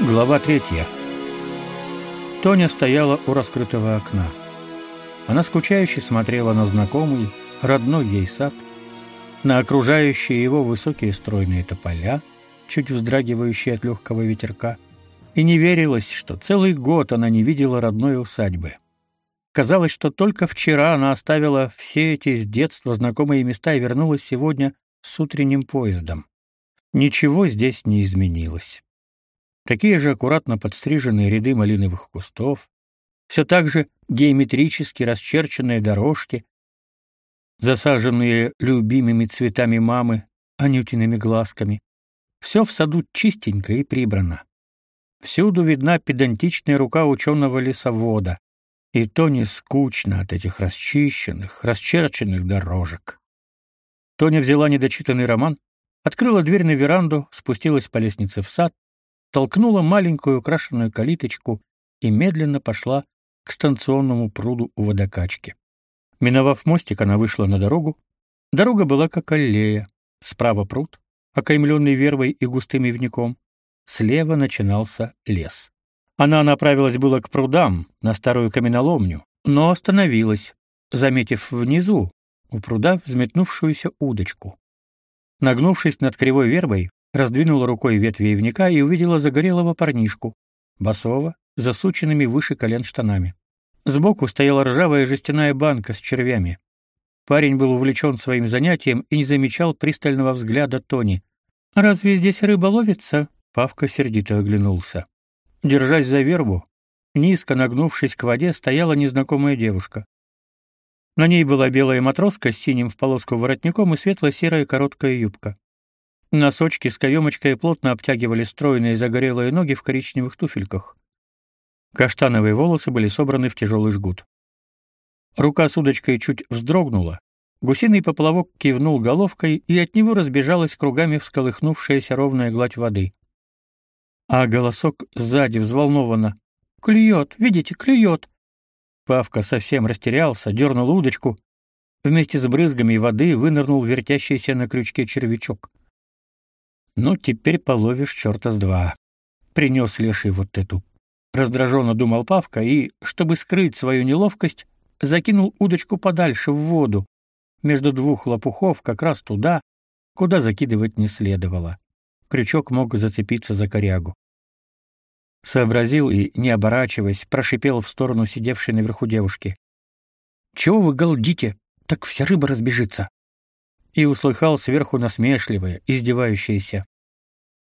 Глава третья. Тоня стояла у раскрытого окна. Она скучающе смотрела на знакомый, родной ей сад, на окружающие его высокие стройные тополя, чуть вздрагивающие от легкого ветерка, и не верилось, что целый год она не видела родной усадьбы. Казалось, что только вчера она оставила все эти с детства знакомые места и вернулась сегодня с утренним поездом. Ничего здесь не изменилось такие же аккуратно подстриженные ряды малиновых кустов, все так же геометрически расчерченные дорожки, засаженные любимыми цветами мамы, анютиными глазками. Все в саду чистенько и прибрано. Всюду видна педантичная рука ученого-лесовода, и то не скучно от этих расчищенных, расчерченных дорожек. Тоня взяла недочитанный роман, открыла дверь на веранду, спустилась по лестнице в сад толкнула маленькую украшенную калиточку и медленно пошла к станционному пруду у водокачки. Миновав мостик, она вышла на дорогу. Дорога была как аллея. Справа пруд, окаймленный вербой и густым ивняком. Слева начинался лес. Она направилась было к прудам, на старую каменоломню, но остановилась, заметив внизу, у пруда, взметнувшуюся удочку. Нагнувшись над кривой вербой, раздвинула рукой ветви ивника и увидела загорелого парнишку, босого, засученными выше колен штанами. Сбоку стояла ржавая жестяная банка с червями. Парень был увлечен своим занятием и не замечал пристального взгляда Тони. «Разве здесь рыба ловится?» Павка сердито оглянулся. Держась за вербу, низко нагнувшись к воде, стояла незнакомая девушка. На ней была белая матроска с синим в полоску воротником и светло-серая короткая юбка. Носочки с каемочкой плотно обтягивали стройные загорелые ноги в коричневых туфельках. Каштановые волосы были собраны в тяжелый жгут. Рука с удочкой чуть вздрогнула. Гусиный поплавок кивнул головкой, и от него разбежалась кругами всколыхнувшаяся ровная гладь воды. А голосок сзади взволнованно. «Клюет! Видите, клюет!» Павка совсем растерялся, дернул удочку. Вместе с брызгами воды вынырнул вертящийся на крючке червячок. Ну, теперь половишь черта с два. Принес леший вот эту. Раздраженно думал Павка и, чтобы скрыть свою неловкость, закинул удочку подальше в воду, между двух лопухов, как раз туда, куда закидывать не следовало. Крючок мог зацепиться за корягу. Сообразил и, не оборачиваясь, прошипел в сторону сидевшей наверху девушки. «Чего вы галдите? Так вся рыба разбежится!» И услыхал сверху насмешливое, издевающееся.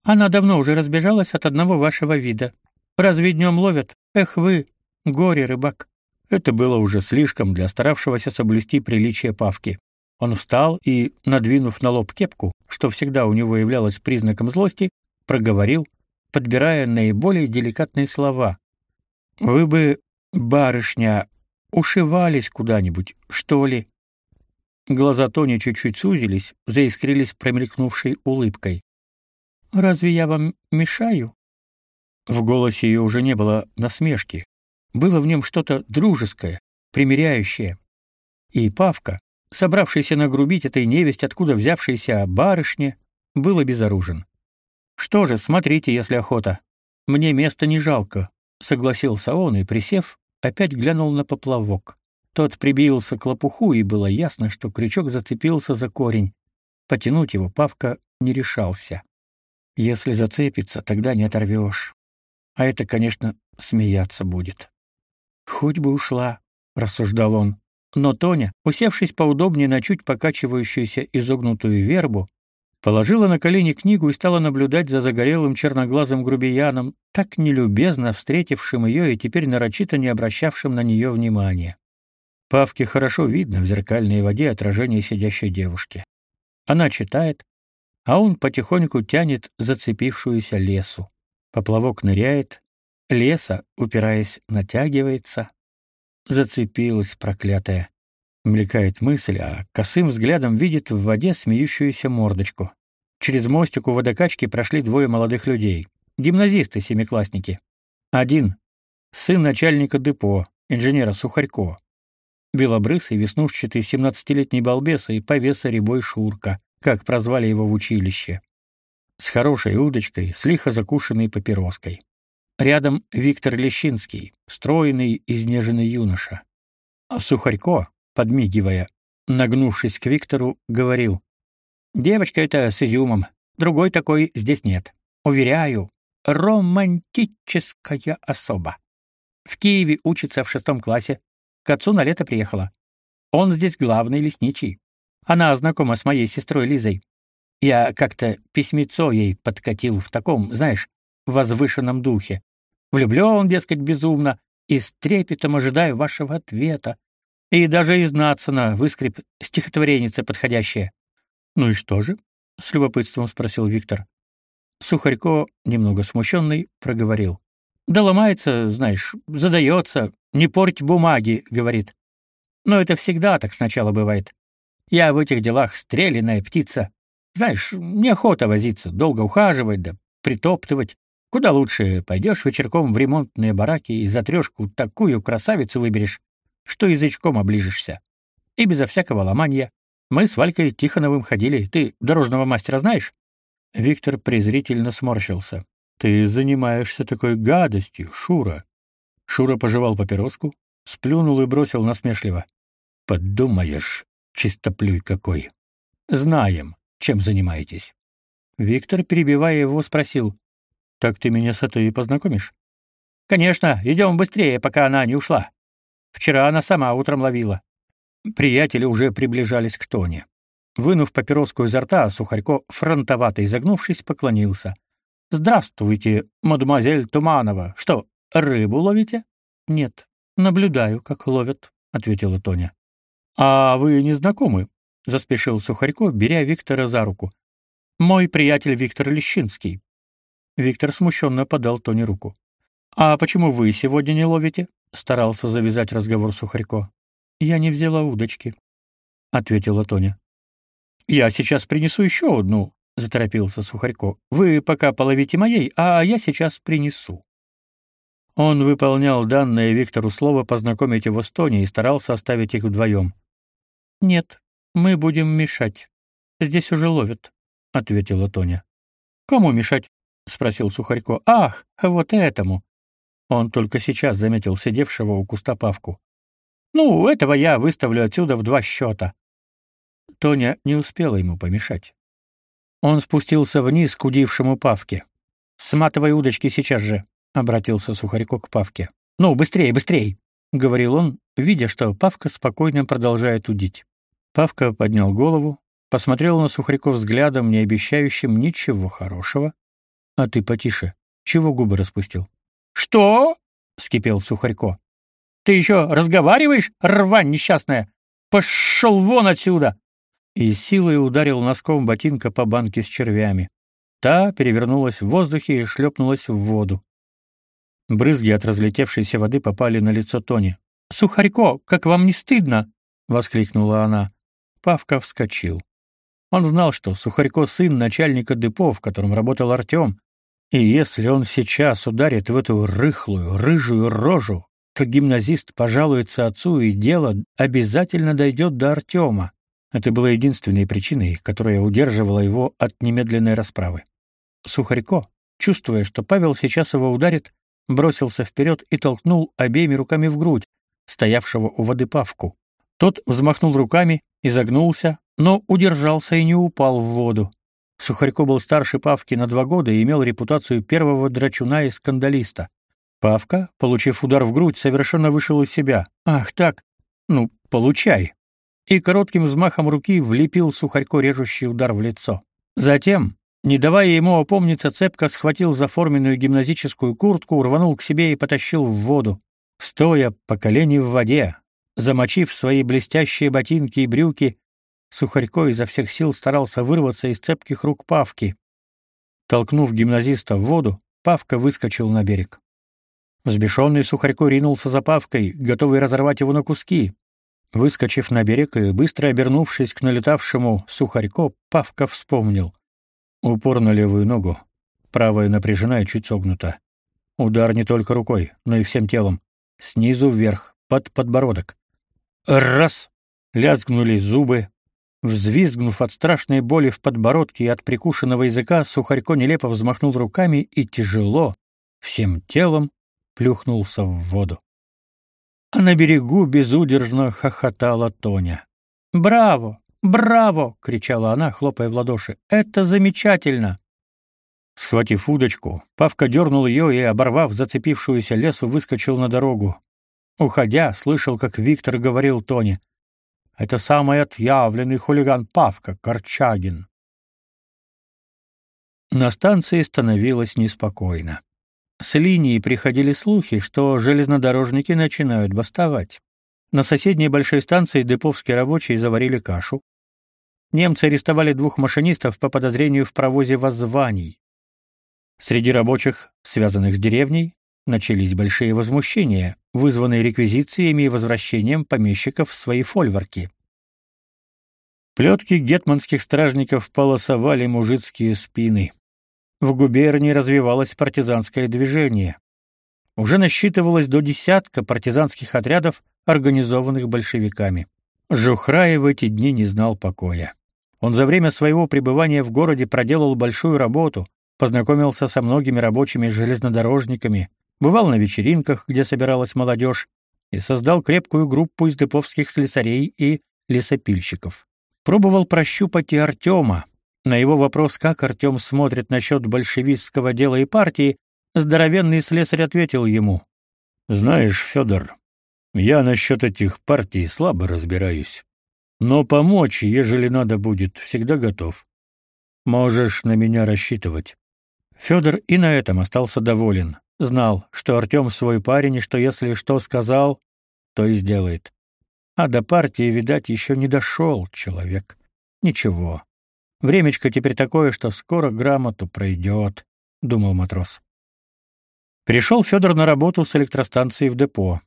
«Она давно уже разбежалась от одного вашего вида. Разве днем ловят? Эх вы, горе, рыбак!» Это было уже слишком для старавшегося соблюсти приличие Павки. Он встал и, надвинув на лоб кепку, что всегда у него являлось признаком злости, проговорил, подбирая наиболее деликатные слова. «Вы бы, барышня, ушивались куда-нибудь, что ли?» Глаза Тони чуть-чуть сузились, заискрились промелькнувшей улыбкой. «Разве я вам мешаю?» В голосе ее уже не было насмешки. Было в нем что-то дружеское, примиряющее. И Павка, собравшийся нагрубить этой невесть, откуда взявшейся барышне, был обезоружен. «Что же, смотрите, если охота. Мне места не жалко», — согласился он и, присев, опять глянул на поплавок. Тот прибился к лопуху, и было ясно, что крючок зацепился за корень. Потянуть его Павка не решался. Если зацепится, тогда не оторвешь. А это, конечно, смеяться будет. Хоть бы ушла, рассуждал он. Но Тоня, усевшись поудобнее на чуть покачивающуюся изогнутую вербу, положила на колени книгу и стала наблюдать за загорелым черноглазым грубияном, так нелюбезно встретившим ее и теперь нарочито не обращавшим на нее внимания. Павке хорошо видно в зеркальной воде отражение сидящей девушки. Она читает, а он потихоньку тянет зацепившуюся лесу. Поплавок ныряет, леса, упираясь, натягивается. Зацепилась проклятая. Мелькает мысль, а косым взглядом видит в воде смеющуюся мордочку. Через мостик у водокачки прошли двое молодых людей. Гимназисты-семиклассники. Один — сын начальника депо, инженера Сухарько белобрысый, веснушчатый семнадцатилетний балбес и повеса рябой Шурка, как прозвали его в училище. С хорошей удочкой, с лихо закушенной папироской. Рядом Виктор Лещинский, стройный, изнеженный юноша. А Сухарько, подмигивая, нагнувшись к Виктору, говорил: "Девочка это с изюмом, другой такой здесь нет. Уверяю, романтическая особа. В Киеве учится в шестом классе, к отцу на лето приехала. Он здесь главный лесничий. Она знакома с моей сестрой Лизой. Я как-то письмецо ей подкатил в таком, знаешь, возвышенном духе. Влюблен, дескать, безумно, и с трепетом ожидаю вашего ответа. И даже из Нацина выскреб стихотворенице подходящее. Ну и что же? с любопытством спросил Виктор. Сухарько, немного смущенный, проговорил: "Да ломается, знаешь, задается, не порть бумаги", говорит. "Но это всегда так сначала бывает. Я в этих делах стреляная птица. Знаешь, неохота возиться, долго ухаживать да притоптывать. Куда лучше пойдешь вечерком в ремонтные бараки и за трёшку такую красавицу выберешь, что язычком оближешься. И безо всякого ломания. Мы с Валькой Тихоновым ходили. Ты дорожного мастера знаешь? Виктор презрительно сморщился. Ты занимаешься такой гадостью, Шура. Шура пожевал папироску, сплюнул и бросил насмешливо: "Подумаешь, чистоплюй какой. Знаем, чем занимаетесь". Виктор, перебивая его, спросил: так ты меня с этой познакомишь? Конечно, идем быстрее, пока она не ушла. Вчера она сама утром ловила. Приятели уже приближались к Тоне. Вынув папироску изо рта, Сухарько, фронтовато изогнувшись, поклонился. «Здравствуйте, мадемуазель Туманова. Что, рыбу ловите?» «Нет, наблюдаю, как ловят», — ответила Тоня. «А вы не знакомы?» — заспешил Сухарько, беря Виктора за руку. «Мой приятель Виктор Лещинский. Виктор смущенно подал Тони руку. А почему вы сегодня не ловите? старался завязать разговор Сухарько. Я не взяла удочки, ответила Тоня. Я сейчас принесу еще одну, заторопился Сухарько. Вы пока половите моей, а я сейчас принесу. Он выполнял данное Виктору слово познакомить его с Тони и старался оставить их вдвоем. Нет, мы будем мешать. Здесь уже ловят, ответила Тоня. Кому мешать? спросил Сухарько. Ах, вот этому. Он только сейчас заметил сидевшего у куста Павку. Ну, этого я выставлю отсюда в два счета». Тоня не успела ему помешать. Он спустился вниз к удившему Павке. «Сматывай удочки сейчас же», — обратился Сухарько к Павке. «Ну, быстрее, быстрее!» — говорил он, видя, что Павка спокойно продолжает удить. Павка поднял голову, посмотрел на Сухарько взглядом, не обещающим ничего хорошего, а ты потише. Чего губы распустил? Что? вскипел Сухарько. Ты еще разговариваешь, рвань несчастная? Пошел вон отсюда! И силой ударил носком ботинка по банке с червями. Та перевернулась в воздухе и шлепнулась в воду. Брызги от разлетевшейся воды попали на лицо Тони. «Сухарько, как вам не стыдно?» — воскликнула она. Павка вскочил. Он знал, что Сухарько сын начальника депо, в котором работал Артем, и если он сейчас ударит в эту рыхлую, рыжую рожу, то гимназист пожалуется отцу, и дело обязательно дойдет до Артема. Это было единственной причиной, которая удерживала его от немедленной расправы. Сухарько, чувствуя, что Павел сейчас его ударит, бросился вперед и толкнул обеими руками в грудь стоявшего у воды Павку. Тот взмахнул руками, изогнулся, но удержался и не упал в воду. Сухарько был старше Павки на два года и имел репутацию первого драчуна и скандалиста. Павка, получив удар в грудь, совершенно вышел из себя. «Ах так? Ну, получай!» И коротким взмахом руки влепил Сухарько режущий удар в лицо. Затем, не давая ему опомниться, цепко схватил заформенную гимназическую куртку, рванул к себе и потащил в воду. Стоя по колени в воде, замочив свои блестящие ботинки и брюки, Сухарько изо всех сил старался вырваться из цепких рук Павки. Толкнув гимназиста в воду, Павка выскочил на берег. Взбешенный Сухарько ринулся за Павкой, готовый разорвать его на куски. Выскочив на берег и быстро обернувшись к налетавшему Сухарько, Павка вспомнил. Упор на левую ногу, правая напряжена и чуть согнута. Удар не только рукой, но и всем телом. Снизу вверх, под подбородок. Раз! Лязгнули зубы, Взвизгнув от страшной боли в подбородке и от прикушенного языка, Сухарько нелепо взмахнул руками и тяжело, всем телом плюхнулся в воду. А на берегу безудержно хохотала Тоня. «Браво! Браво!» — кричала она, хлопая в ладоши. «Это замечательно!» Схватив удочку, Павка дернул ее и, оборвав зацепившуюся лесу, выскочил на дорогу. Уходя, слышал, как Виктор говорил Тоне. «Это самый отъявленный хулиган Павка, Корчагин». На станции становилось неспокойно. С линии приходили слухи, что железнодорожники начинают бастовать. На соседней большой станции деповские рабочие заварили кашу. Немцы арестовали двух машинистов по подозрению в провозе воззваний. Среди рабочих, связанных с деревней, начались большие возмущения, вызванные реквизициями и возвращением помещиков в свои фольворки. Плетки гетманских стражников полосовали мужицкие спины. В губернии развивалось партизанское движение. Уже насчитывалось до десятка партизанских отрядов, организованных большевиками. Жухраев в эти дни не знал покоя. Он за время своего пребывания в городе проделал большую работу, познакомился со многими рабочими железнодорожниками, бывал на вечеринках, где собиралась молодежь, и создал крепкую группу из деповских слесарей и лесопильщиков. Пробовал прощупать и Артема. На его вопрос, как Артем смотрит насчет большевистского дела и партии, здоровенный слесарь ответил ему. «Знаешь, Федор, я насчет этих партий слабо разбираюсь. Но помочь, ежели надо будет, всегда готов. Можешь на меня рассчитывать. Федор и на этом остался доволен. Знал, что Артем свой парень и что если что сказал, то и сделает. А до партии, видать, еще не дошел человек. Ничего. Времечко теперь такое, что скоро грамоту пройдет, — думал матрос. Пришел Федор на работу с электростанции в депо.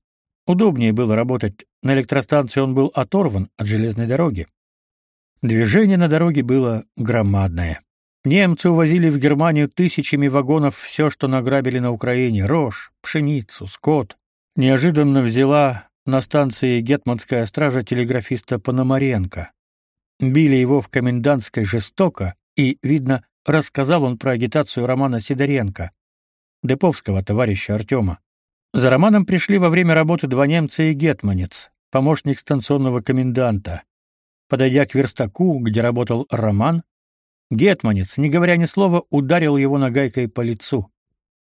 Удобнее было работать. На электростанции он был оторван от железной дороги. Движение на дороге было громадное. Немцы увозили в Германию тысячами вагонов все, что награбили на Украине: рожь, пшеницу, скот. Неожиданно взяла на станции гетманская стража телеграфиста Пономаренко. Били его в комендантской жестоко, и, видно, рассказал он про агитацию Романа Сидоренко, деповского товарища Артема. За Романом пришли во время работы два немца и гетманец, помощник станционного коменданта. Подойдя к верстаку, где работал Роман, Гетманец, не говоря ни слова, ударил его нагайкой по лицу.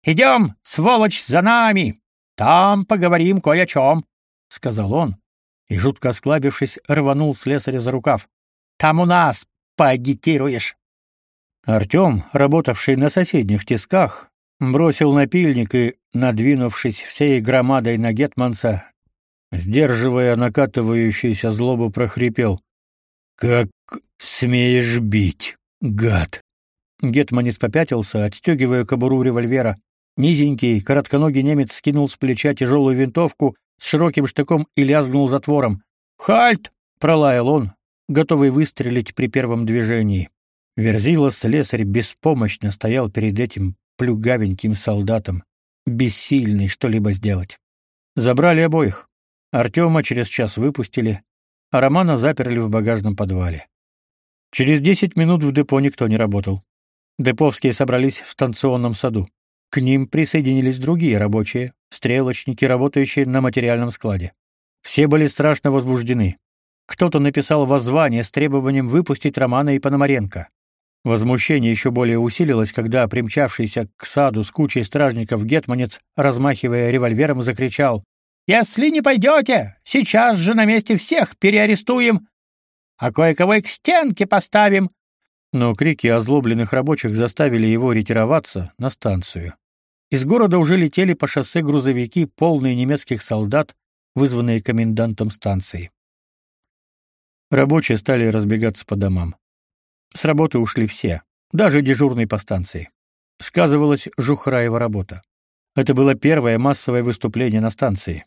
«Идем, сволочь, за нами! Там поговорим кое о чем!» — сказал он, и, жутко осклабившись, рванул слесаря за рукав. «Там у нас поагитируешь!» Артем, работавший на соседних тисках, бросил напильник и, надвинувшись всей громадой на Гетманса, сдерживая накатывающуюся злобу, прохрипел. «Как смеешь бить!» Гад. Гетманец попятился, отстегивая кобуру револьвера. Низенький, коротконогий немец скинул с плеча тяжелую винтовку с широким штыком и лязгнул затвором. «Хальт!» — пролаял он, готовый выстрелить при первом движении. Верзила слесарь беспомощно стоял перед этим плюгавеньким солдатом, бессильный что-либо сделать. Забрали обоих. Артема через час выпустили, а Романа заперли в багажном подвале. Через десять минут в депо никто не работал. Деповские собрались в станционном саду. К ним присоединились другие рабочие, стрелочники, работающие на материальном складе. Все были страшно возбуждены. Кто-то написал воззвание с требованием выпустить Романа и Пономаренко. Возмущение еще более усилилось, когда примчавшийся к саду с кучей стражников гетманец, размахивая револьвером, закричал «Если не пойдете, сейчас же на месте всех переарестуем а кое-кого и к стенке поставим. Но крики озлобленных рабочих заставили его ретироваться на станцию. Из города уже летели по шоссе грузовики, полные немецких солдат, вызванные комендантом станции. Рабочие стали разбегаться по домам. С работы ушли все, даже дежурный по станции. Сказывалась Жухраева работа. Это было первое массовое выступление на станции.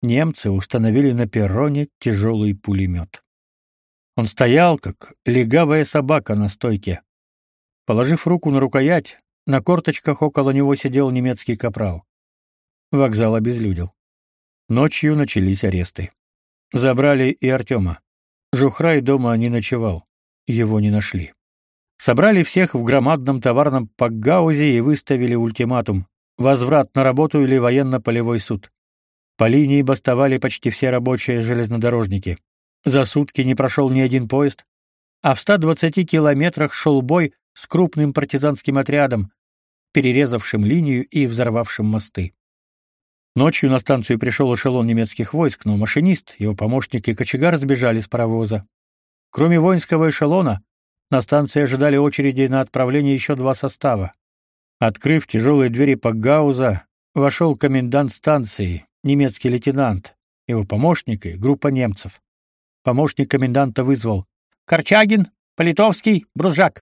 Немцы установили на перроне тяжелый пулемет. Он стоял, как легавая собака на стойке. Положив руку на рукоять, на корточках около него сидел немецкий капрал. Вокзал обезлюдил. Ночью начались аресты. Забрали и Артема. Жухрай дома не ночевал. Его не нашли. Собрали всех в громадном товарном пакгаузе и выставили ультиматум. возврат на работу или военно-полевой суд. По линии бастовали почти все рабочие железнодорожники. За сутки не прошел ни один поезд, а в 120 километрах шел бой с крупным партизанским отрядом, перерезавшим линию и взорвавшим мосты. Ночью на станцию пришел эшелон немецких войск, но машинист, его помощник и кочегар сбежали с паровоза. Кроме воинского эшелона, на станции ожидали очереди на отправление еще два состава. Открыв тяжелые двери Пакгауза, вошел комендант станции, немецкий лейтенант, его помощник и группа немцев. Помощник коменданта вызвал. «Корчагин, Политовский, Брузжак.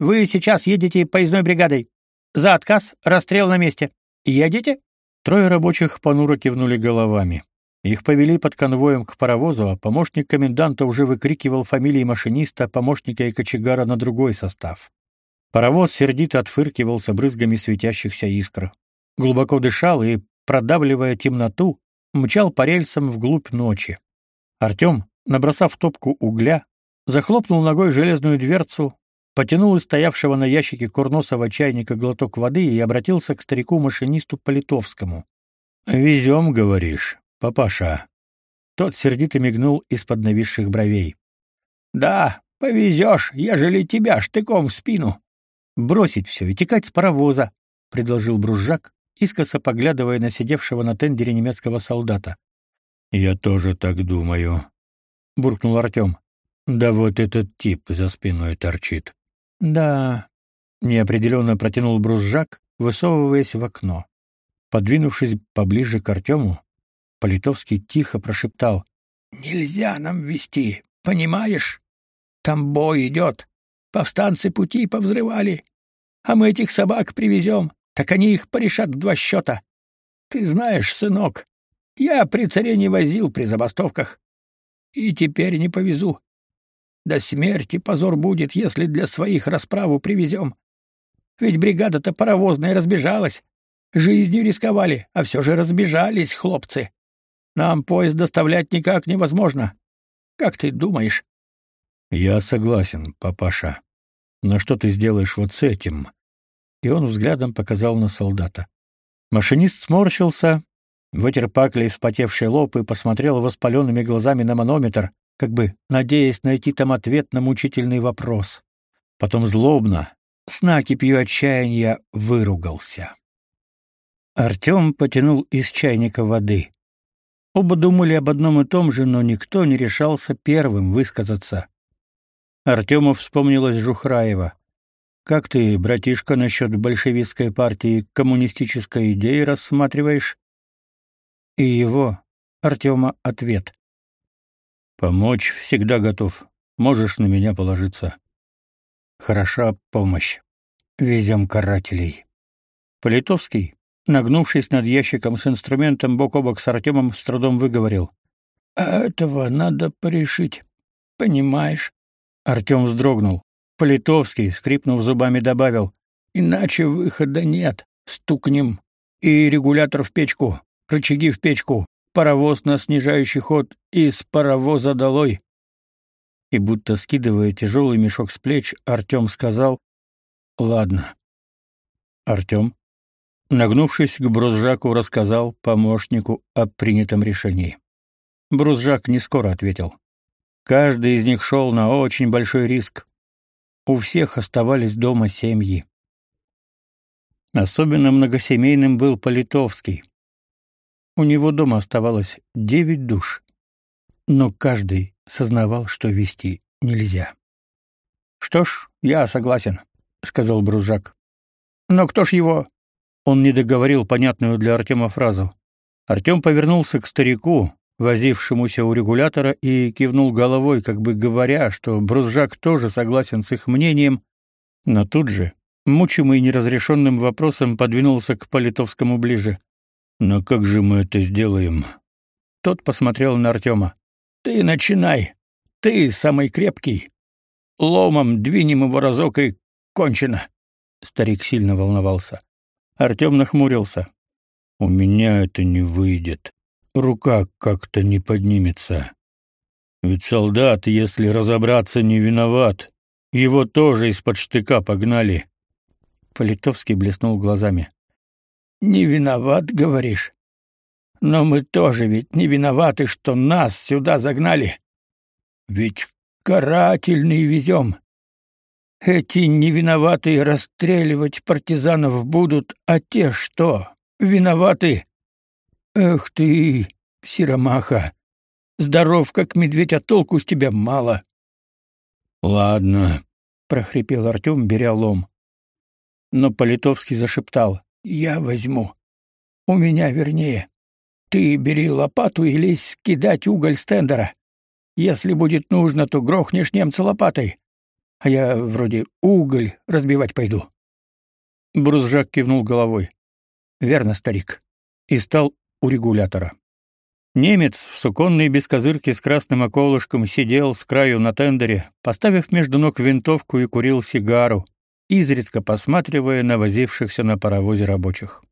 Вы сейчас едете поездной бригадой. За отказ расстрел на месте. Едете?» Трое рабочих понуро кивнули головами. Их повели под конвоем к паровозу, а помощник коменданта уже выкрикивал фамилии машиниста, помощника и кочегара на другой состав. Паровоз сердито отфыркивал с брызгами светящихся искр. Глубоко дышал и, продавливая темноту, мчал по рельсам вглубь ночи. Артем, набросав топку угля, захлопнул ногой железную дверцу, потянул из стоявшего на ящике курносого чайника глоток воды и обратился к старику-машинисту Политовскому. «Везем, говоришь, папаша?» Тот сердито мигнул из-под нависших бровей. «Да, повезешь, ежели тебя штыком в спину». «Бросить все и текать с паровоза», — предложил Бружак, искоса поглядывая на сидевшего на тендере немецкого солдата. «Я тоже так думаю», — буркнул Артем. «Да вот этот тип за спиной торчит». «Да», — неопределенно протянул Бружак, высовываясь в окно. Подвинувшись поближе к Артему, Политовский тихо прошептал. «Нельзя нам вести, понимаешь? Там бой идет. Повстанцы пути повзрывали. А мы этих собак привезем, так они их порешат в два счета. Ты знаешь, сынок, я при царе не возил при забастовках. И теперь не повезу. До смерти позор будет, если для своих расправу привезем. Ведь бригада-то паровозная разбежалась. Жизнью рисковали, а все же разбежались, хлопцы. Нам поезд доставлять никак невозможно. Как ты думаешь? Я согласен, папаша. Но что ты сделаешь вот с этим? И он взглядом показал на солдата. Машинист сморщился, вытер паклей вспотевший лоб и посмотрел воспаленными глазами на манометр, как бы надеясь найти там ответ на мучительный вопрос. Потом злобно, с накипью отчаяния, выругался. Артем потянул из чайника воды. Оба думали об одном и том же, но никто не решался первым высказаться. Артему вспомнилась Жухраева. «Как ты, братишка, насчет большевистской партии коммунистической идеи рассматриваешь?» И его, Артема, ответ. Помочь всегда готов. Можешь на меня положиться. Хороша помощь. Везем карателей. Политовский, нагнувшись над ящиком с инструментом бок о бок с Артемом, с трудом выговорил. «А этого надо порешить. Понимаешь?» Артем вздрогнул. Политовский, скрипнув зубами, добавил. «Иначе выхода нет. Стукнем. И регулятор в печку, рычаги в печку, паровоз на снижающий ход из паровоза долой. И будто скидывая тяжелый мешок с плеч, Артем сказал «Ладно». Артем, нагнувшись к Брузжаку, рассказал помощнику о принятом решении. Брузжак не скоро ответил. Каждый из них шел на очень большой риск. У всех оставались дома семьи. Особенно многосемейным был Политовский. У него дома оставалось девять душ, но каждый сознавал, что вести нельзя. Что ж, я согласен, сказал Бружак. Но кто ж его? Он не договорил понятную для Артема фразу. Артем повернулся к старику, возившемуся у регулятора, и кивнул головой, как бы говоря, что Брузжак тоже согласен с их мнением, но тут же, мучимый неразрешенным вопросом, подвинулся к Политовскому ближе. Но как же мы это сделаем? Тот посмотрел на Артема. Ты начинай. Ты самый крепкий. Ломом двинем его разок и кончено. Старик сильно волновался. Артем нахмурился. У меня это не выйдет. Рука как-то не поднимется. Ведь солдат, если разобраться, не виноват. Его тоже из-под штыка погнали. Политовский блеснул глазами. Не виноват, говоришь? Но мы тоже ведь не виноваты, что нас сюда загнали. Ведь карательный везем. Эти невиноватые расстреливать партизанов будут, а те что? Виноваты? Эх ты, Сиромаха, здоров как медведь, а толку с тебя мало. Ладно, прохрипел Артем, беря лом. Но Политовский зашептал: "Я возьму. У меня вернее. Ты бери лопату и лезь кидать уголь с тендера. Если будет нужно, то грохнешь немца лопатой. А я вроде уголь разбивать пойду". Брузжак кивнул головой. "Верно, старик." И стал у регулятора. Немец в суконной бескозырке с красным околышком сидел с краю на тендере, поставив между ног винтовку и курил сигару, изредка посматривая на возившихся на паровозе рабочих.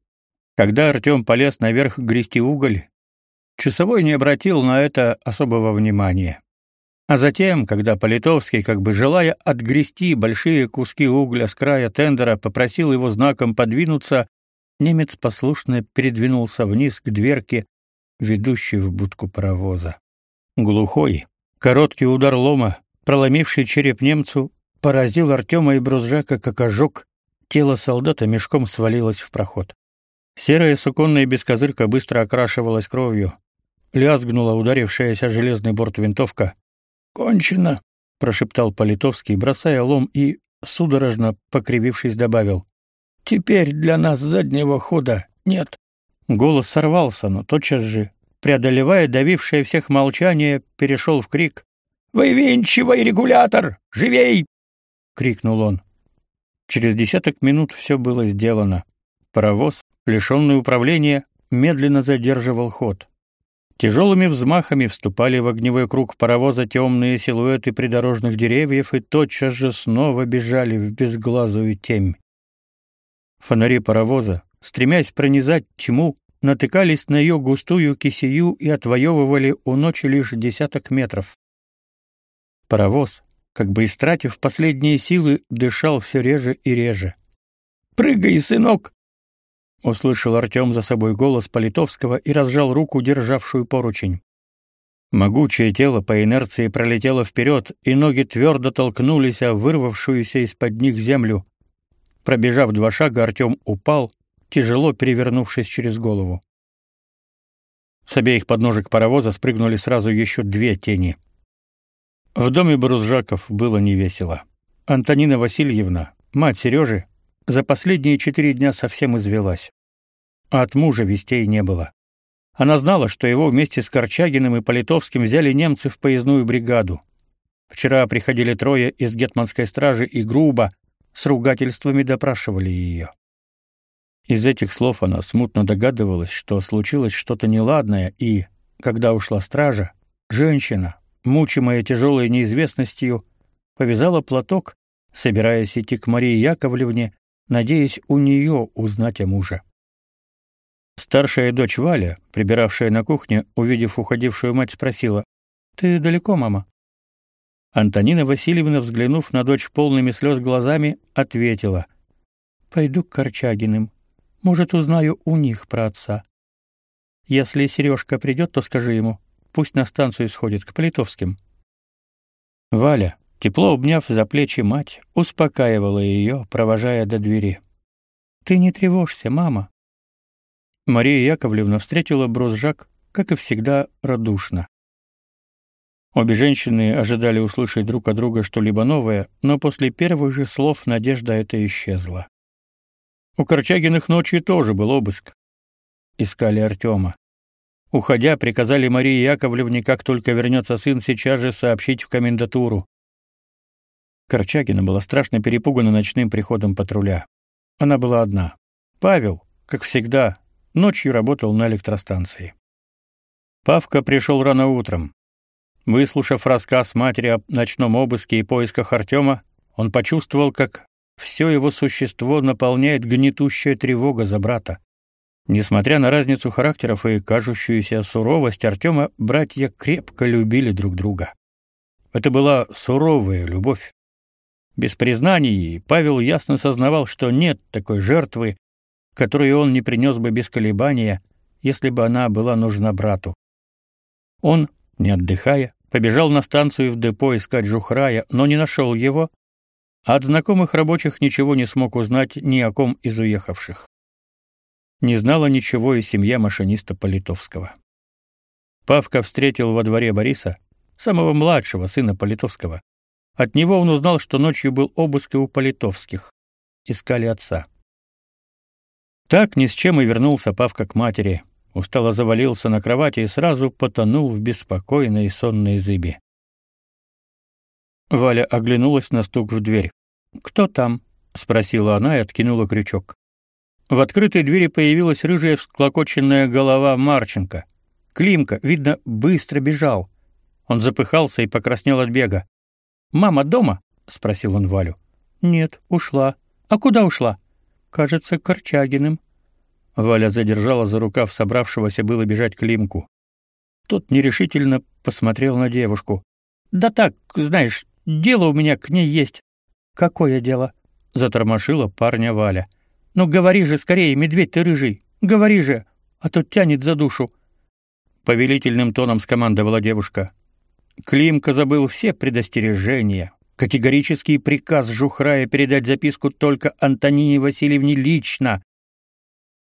Когда Артем полез наверх грести уголь, часовой не обратил на это особого внимания. А затем, когда Политовский, как бы желая отгрести большие куски угля с края тендера, попросил его знаком подвинуться, немец послушно передвинулся вниз к дверке, ведущей в будку паровоза. Глухой, короткий удар лома, проломивший череп немцу, поразил Артема и Брузжака как ожог, тело солдата мешком свалилось в проход. Серая суконная бескозырка быстро окрашивалась кровью. Лязгнула ударившаяся железный борт винтовка. «Кончено!» — прошептал Политовский, бросая лом и, судорожно покривившись, добавил. «Теперь для нас заднего хода нет». Голос сорвался, но тотчас же, преодолевая давившее всех молчание, перешел в крик. «Вывинчивай регулятор! Живей!» — крикнул он. Через десяток минут все было сделано. Паровоз, лишенный управления, медленно задерживал ход. Тяжелыми взмахами вступали в огневой круг паровоза темные силуэты придорожных деревьев и тотчас же снова бежали в безглазую темь. Фонари паровоза, стремясь пронизать тьму, натыкались на ее густую кисею и отвоевывали у ночи лишь десяток метров. Паровоз, как бы истратив последние силы, дышал все реже и реже. «Прыгай, сынок!» Услышал Артем за собой голос Политовского и разжал руку, державшую поручень. Могучее тело по инерции пролетело вперед, и ноги твердо толкнулись о вырвавшуюся из-под них землю. Пробежав два шага, Артем упал, тяжело перевернувшись через голову. С обеих подножек паровоза спрыгнули сразу еще две тени. В доме Брузжаков было невесело. Антонина Васильевна, мать Сережи, за последние четыре дня совсем извелась. А от мужа вестей не было. Она знала, что его вместе с Корчагиным и Политовским взяли немцы в поездную бригаду. Вчера приходили трое из гетманской стражи и грубо, с ругательствами допрашивали ее. Из этих слов она смутно догадывалась, что случилось что-то неладное, и, когда ушла стража, женщина, мучимая тяжелой неизвестностью, повязала платок, собираясь идти к Марии Яковлевне, надеясь у нее узнать о муже. Старшая дочь Валя, прибиравшая на кухне, увидев уходившую мать, спросила: "Ты далеко, мама?" Антонина Васильевна, взглянув на дочь полными слез глазами, ответила: "Пойду к Корчагиным. Может, узнаю у них про отца. Если Сережка придет, то скажи ему, пусть на станцию сходит к Политовским. Валя, тепло обняв за плечи мать, успокаивала ее, провожая до двери. Ты не тревожься, мама. Мария Яковлевна встретила Брозжак, как и всегда, радушно. Обе женщины ожидали услышать друг от друга что-либо новое, но после первых же слов надежда эта исчезла. У Корчагиных ночью тоже был обыск. Искали Артема. Уходя, приказали Марии Яковлевне, как только вернется сын, сейчас же сообщить в комендатуру. Корчагина была страшно перепугана ночным приходом патруля. Она была одна. Павел, как всегда, ночью работал на электростанции. Павка пришел рано утром. Выслушав рассказ матери о ночном обыске и поисках Артема, он почувствовал, как все его существо наполняет гнетущая тревога за брата. Несмотря на разницу характеров и кажущуюся суровость Артема, братья крепко любили друг друга. Это была суровая любовь. Без признаний Павел ясно сознавал, что нет такой жертвы, которую он не принес бы без колебания, если бы она была нужна брату. Он, не отдыхая, побежал на станцию в депо искать Жухрая, но не нашел его, а от знакомых рабочих ничего не смог узнать ни о ком из уехавших. Не знала ничего и семья машиниста Политовского. Павка встретил во дворе Бориса, самого младшего сына Политовского. От него он узнал, что ночью был обыск у Политовских. Искали отца. Так ни с чем и вернулся Павка к матери. Устало завалился на кровати и сразу потонул в беспокойной и сонной зыбе. Валя оглянулась на стук в дверь. «Кто там?» — спросила она и откинула крючок. В открытой двери появилась рыжая всклокоченная голова Марченко. Климка, видно, быстро бежал. Он запыхался и покраснел от бега. «Мама дома?» — спросил он Валю. «Нет, ушла. А куда ушла?» «Кажется, к Корчагиным». Валя задержала за рукав собравшегося было бежать Климку. Тот нерешительно посмотрел на девушку. «Да так, знаешь, дело у меня к ней есть». «Какое дело?» — затормошила парня Валя. «Ну говори же скорее, медведь ты рыжий, говори же, а то тянет за душу». Повелительным тоном скомандовала девушка. Климка забыл все предостережения, категорический приказ Жухрая передать записку только Антонине Васильевне лично.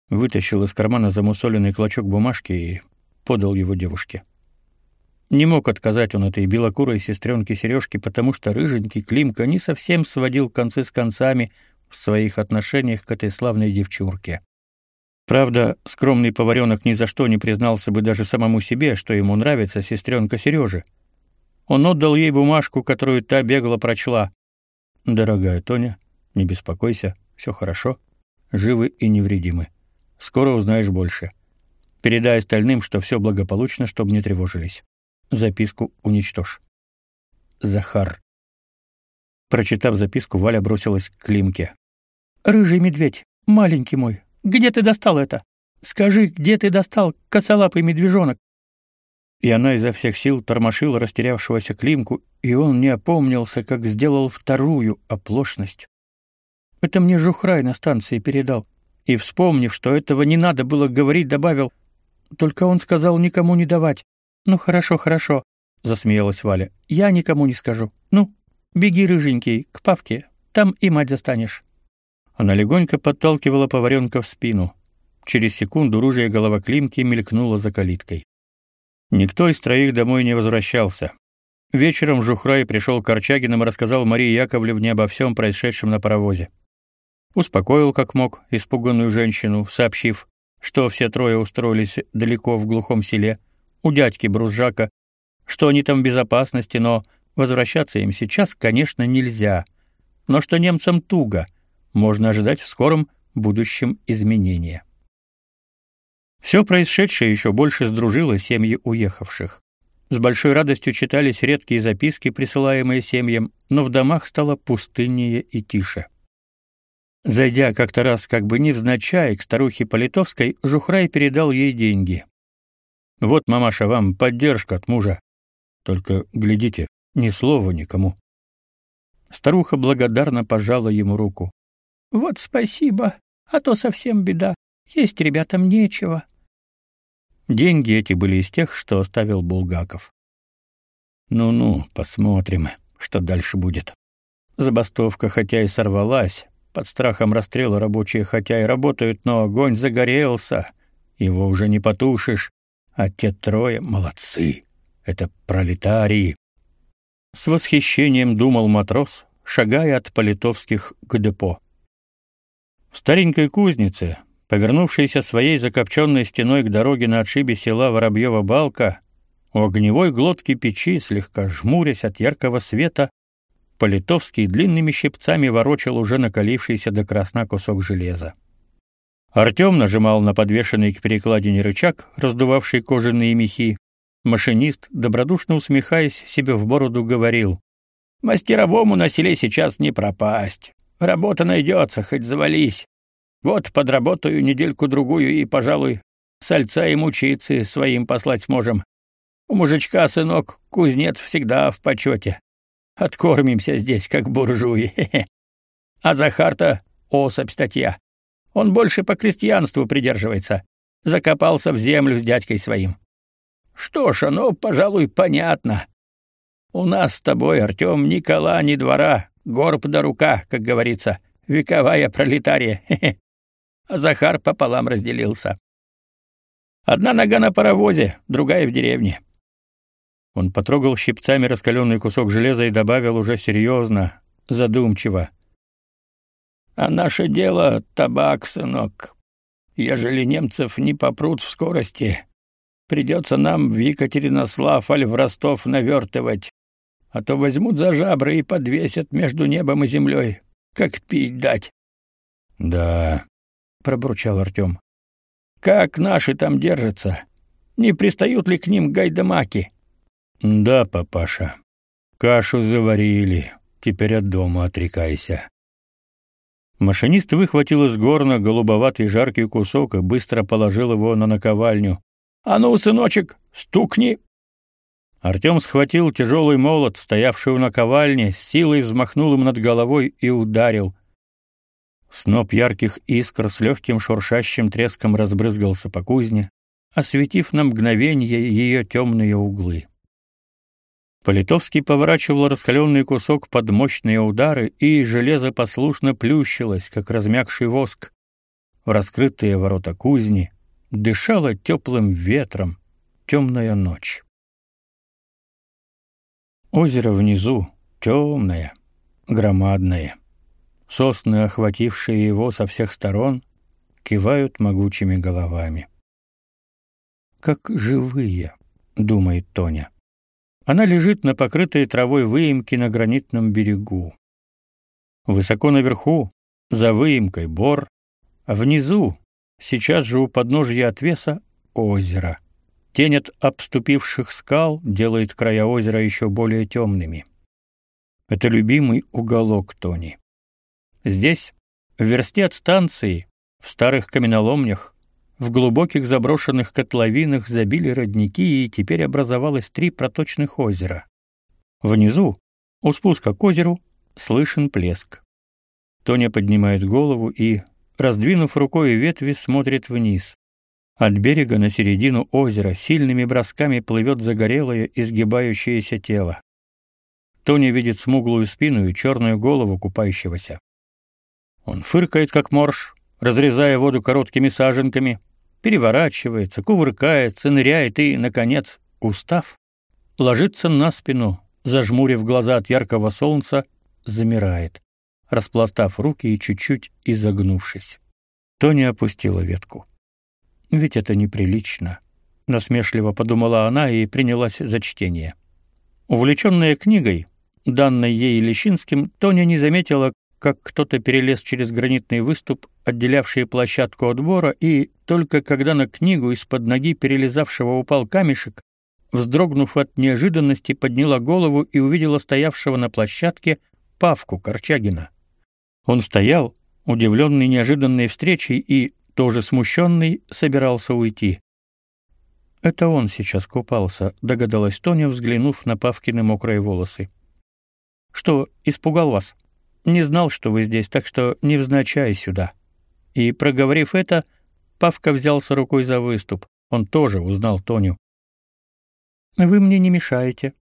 Вытащил из кармана замусоленный клочок бумажки и подал его девушке. Не мог отказать он этой белокурой сестренке Сережке, потому что рыженький Климка не совсем сводил концы с концами в своих отношениях к этой славной девчурке. Правда, скромный поваренок ни за что не признался бы даже самому себе, что ему нравится сестренка Сережи. Он отдал ей бумажку, которую та бегло прочла. «Дорогая Тоня, не беспокойся, все хорошо, живы и невредимы. Скоро узнаешь больше. Передай остальным, что все благополучно, чтобы не тревожились. Записку уничтожь. Захар». Прочитав записку, Валя бросилась к Климке. «Рыжий медведь, маленький мой, где ты достал это? Скажи, где ты достал косолапый медвежонок? И она изо всех сил тормошила растерявшегося Климку, и он не опомнился, как сделал вторую оплошность. Это мне Жухрай на станции передал. И, вспомнив, что этого не надо было говорить, добавил, «Только он сказал никому не давать». «Ну, хорошо, хорошо», — засмеялась Валя. «Я никому не скажу. Ну, беги, рыженький, к Павке, там и мать застанешь». Она легонько подталкивала поваренка в спину. Через секунду ружья голова Климки мелькнула за калиткой. Никто из троих домой не возвращался. Вечером Жухрай пришел к Корчагинам и рассказал Марии Яковлевне обо всем происшедшем на паровозе. Успокоил как мог испуганную женщину, сообщив, что все трое устроились далеко в глухом селе, у дядьки Брузжака, что они там в безопасности, но возвращаться им сейчас, конечно, нельзя, но что немцам туго — можно ожидать в скором будущем изменения. Все происшедшее еще больше сдружило семьи уехавших. С большой радостью читались редкие записки, присылаемые семьям, но в домах стало пустыннее и тише. Зайдя как-то раз как бы невзначай к старухе Политовской, Жухрай передал ей деньги. «Вот, мамаша, вам поддержка от мужа. Только глядите, ни слова никому». Старуха благодарно пожала ему руку. Вот спасибо, а то совсем беда. Есть ребятам нечего. Деньги эти были из тех, что оставил Булгаков. Ну-ну, посмотрим, что дальше будет. Забастовка хотя и сорвалась, под страхом расстрела рабочие хотя и работают, но огонь загорелся. Его уже не потушишь, а те трое молодцы. Это пролетарии. С восхищением думал матрос, шагая от Политовских к депо. В старенькой кузнице, повернувшейся своей закопченной стеной к дороге на отшибе села Воробьева балка, у огневой глотки печи, слегка жмурясь от яркого света, Политовский длинными щипцами ворочал уже накалившийся до красна кусок железа. Артем нажимал на подвешенный к перекладине рычаг, раздувавший кожаные мехи. Машинист, добродушно усмехаясь себе в бороду, говорил: "Мастеровому на селе сейчас не пропасть. Работа найдется, хоть завались. Вот подработаю недельку-другую и, пожалуй, сальца и мучицы своим послать сможем. У мужичка, сынок, кузнец всегда в почете. Откормимся здесь, как буржуи. А Захарта — особь статья. Он больше по крестьянству придерживается. Закопался в землю с дядькой своим. Что ж, оно, пожалуй, понятно. У нас с тобой, Артем, ни кола, ни двора, горб да рука, как говорится, вековая пролетария. А Захар пополам разделился. Одна нога на паровозе, другая в деревне. Он потрогал щипцами раскаленный кусок железа и добавил уже серьезно, задумчиво. А наше дело — табак, сынок. Ежели немцев не попрут в скорости, придется нам в Екатеринослав аль в Ростов навертывать, а то возьмут за жабры и подвесят между небом и землей, как пить дать. — Да, — пробурчал Артем. — Как наши там держатся? Не пристают ли к ним гайдамаки? — Да, папаша. Кашу заварили, теперь от дома отрекайся. Машинист выхватил из горна голубоватый жаркий кусок и быстро положил его на наковальню. «А ну, сыночек, стукни!» Артем схватил тяжелый молот, стоявший у наковальни, с силой взмахнул им над головой и ударил. Сноп ярких искр с легким шуршащим треском разбрызгался по кузне, осветив на мгновение ее темные углы. Политовский поворачивал раскаленный кусок под мощные удары, и железо послушно плющилось, как размягший воск. В раскрытые ворота кузни дышала теплым ветром темная ночь. Озеро внизу темное, громадное. Сосны, охватившие его со всех сторон, кивают могучими головами. «Как живые», — думает Тоня. Она лежит на покрытой травой выемке на гранитном берегу. Высоко наверху, за выемкой, бор, а внизу, сейчас же у подножья отвеса, озеро. Тень от обступивших скал делает края озера еще более темными. Это любимый уголок Тони. Здесь, в версте от станции, в старых каменоломнях, в глубоких заброшенных котловинах забили родники, и теперь образовалось три проточных озера. Внизу, у спуска к озеру, слышен плеск. Тоня поднимает голову и, раздвинув рукой ветви, смотрит вниз. От берега на середину озера сильными бросками плывет загорелое, изгибающееся тело. Тоня видит смуглую спину и черную голову купающегося. Он фыркает, как морж, разрезая воду короткими саженками, переворачивается, кувыркается, ныряет и, наконец, устав, ложится на спину, зажмурив глаза от яркого солнца, замирает, распластав руки и чуть-чуть изогнувшись. Тони опустила ветку. Ведь это неприлично, насмешливо подумала она и принялась за чтение. Увлеченная книгой, данной ей Лещинским, Тоня не заметила, как кто-то перелез через гранитный выступ, отделявший площадку от двора, и только когда на книгу из-под ноги перелезавшего упал камешек, вздрогнув от неожиданности, подняла голову и увидела стоявшего на площадке Павку Корчагина. Он стоял, удивленный неожиданной встречей и, тоже смущенный, собирался уйти. Это он сейчас купался, догадалась Тоня, взглянув на Павкины мокрые волосы. Что, испугал вас? Не знал, что вы здесь, так что не невзначай сюда. И проговорив это, Павка взялся рукой за выступ. Он тоже узнал Тоню. Вы мне не мешаете.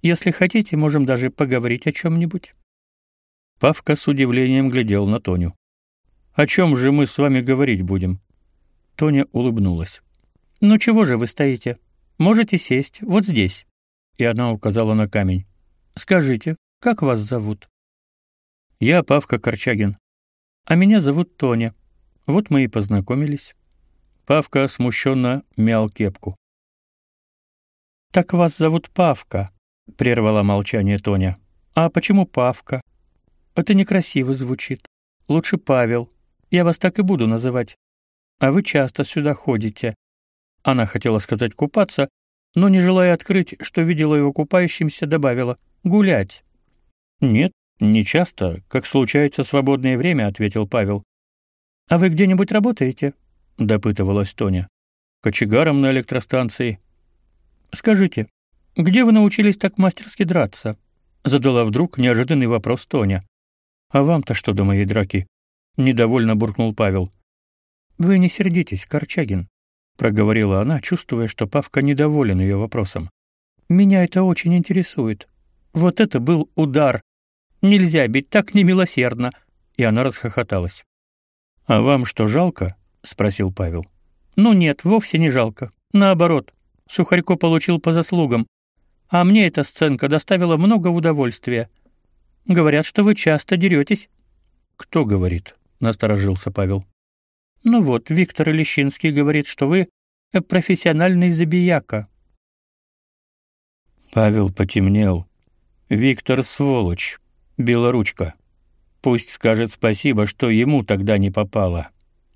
Если хотите, можем даже поговорить о чем нибудь Павка с удивлением глядел на Тоню. О чем же мы с вами говорить будем? Тоня улыбнулась. Ну чего же вы стоите? Можете сесть вот здесь. И она указала на камень. Скажите, как вас зовут? Я Павка Корчагин. А меня зовут Тоня. Вот мы и познакомились. Павка смущенно мял кепку. Так вас зовут Павка, прервала молчание Тоня. А почему Павка? Это некрасиво звучит. Лучше Павел. Я вас так и буду называть. А вы часто сюда ходите. Она хотела сказать купаться, но не желая открыть, что видела его купающимся, добавила: гулять. Нет, не часто, как случается свободное время, ответил Павел. А вы где-нибудь работаете? допытывалась Тоня. Кочегаром на электростанции. Скажите, где вы научились так мастерски драться? задала вдруг неожиданный вопрос Тоня. А вам-то что до моей драки? Недовольно буркнул Павел. Вы не сердитесь, Корчагин, проговорила она, чувствуя, что Павка недоволен ее вопросом. Меня это очень интересует. Вот это был удар. Нельзя бить так немилосердно, и она расхохоталась. А вам что жалко? спросил Павел. Ну нет, вовсе не жалко. Наоборот, Сухарько получил по заслугам. А мне эта сценка доставила много удовольствия. Говорят, что вы часто деретесь». «Кто говорит?» — насторожился Павел. «Ну вот, Виктор Лещинский говорит, что вы профессиональный забияка». Павел потемнел. «Виктор сволочь, белоручка. Пусть скажет спасибо, что ему тогда не попало.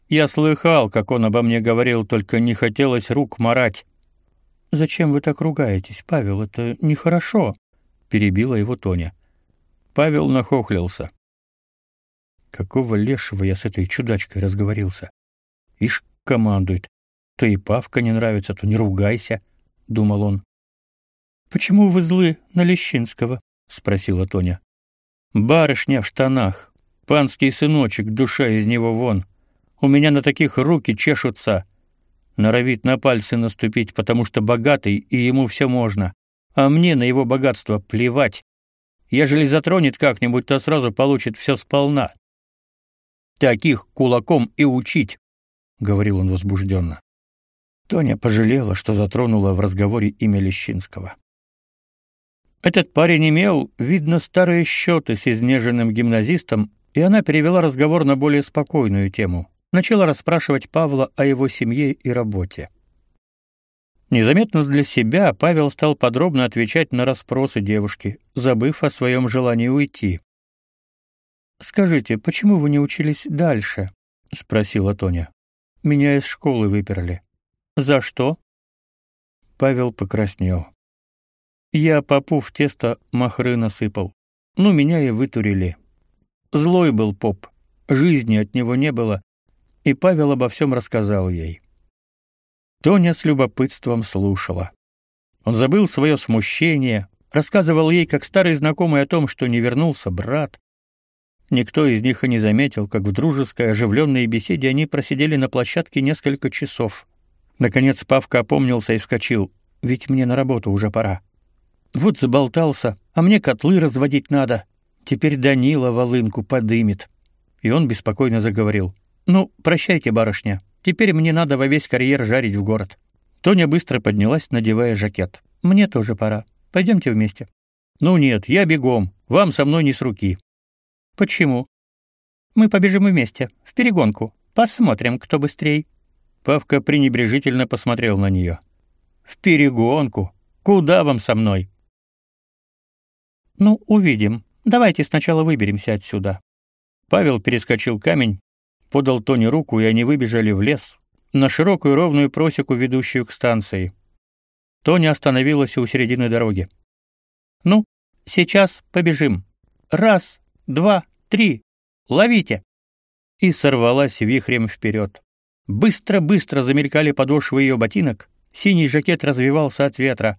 Я слыхал, как он обо мне говорил, только не хотелось рук марать. Зачем вы так ругаетесь, Павел? Это нехорошо, перебила его Тоня. Павел нахохлился. Какого лешего я с этой чудачкой разговорился? Ишь командует. То и Павка не нравится, то не ругайся, думал он. Почему вы злы на Лещинского? спросила Тоня. Барышня в штанах, панский сыночек, душа из него вон. У меня на таких руки чешутся норовит на пальцы наступить, потому что богатый, и ему все можно. А мне на его богатство плевать. Ежели затронет как-нибудь, то сразу получит все сполна. Таких кулаком и учить, говорил он возбужденно. Тоня пожалела, что затронула в разговоре имя Лещинского. Этот парень имел, видно, старые счеты с изнеженным гимназистом, и она перевела разговор на более спокойную тему начала расспрашивать Павла о его семье и работе. Незаметно для себя Павел стал подробно отвечать на расспросы девушки, забыв о своем желании уйти. Скажите, почему вы не учились дальше? спросила Тоня. Меня из школы выперли. За что? Павел покраснел. Я попу в тесто махры насыпал. Ну меня и вытурили. Злой был поп. Жизни от него не было, и Павел обо всем рассказал ей. Тоня с любопытством слушала. Он забыл свое смущение, рассказывал ей как старый знакомый о том, что не вернулся брат. Никто из них и не заметил, как в дружеской оживленной беседе они просидели на площадке несколько часов. Наконец Павка опомнился и вскочил. «Ведь мне на работу уже пора». «Вот заболтался, а мне котлы разводить надо. Теперь Данила волынку подымет». И он беспокойно заговорил. Ну, прощайте, барышня. Теперь мне надо во весь карьер жарить в город. Тоня быстро поднялась, надевая жакет. Мне тоже пора. Пойдемте вместе. Ну нет, я бегом. Вам со мной не с руки. Почему? Мы побежим вместе, в перегонку. Посмотрим, кто быстрей. Павка пренебрежительно посмотрел на нее. В перегонку. Куда вам со мной? Ну, увидим. Давайте сначала выберемся отсюда. Павел перескочил камень, подал Тони руку, и они выбежали в лес, на широкую ровную просеку, ведущую к станции. Тони остановилась у середины дороги. «Ну, сейчас побежим. Раз, два, три. Ловите!» И сорвалась вихрем вперед. Быстро-быстро замелькали подошвы ее ботинок, синий жакет развивался от ветра.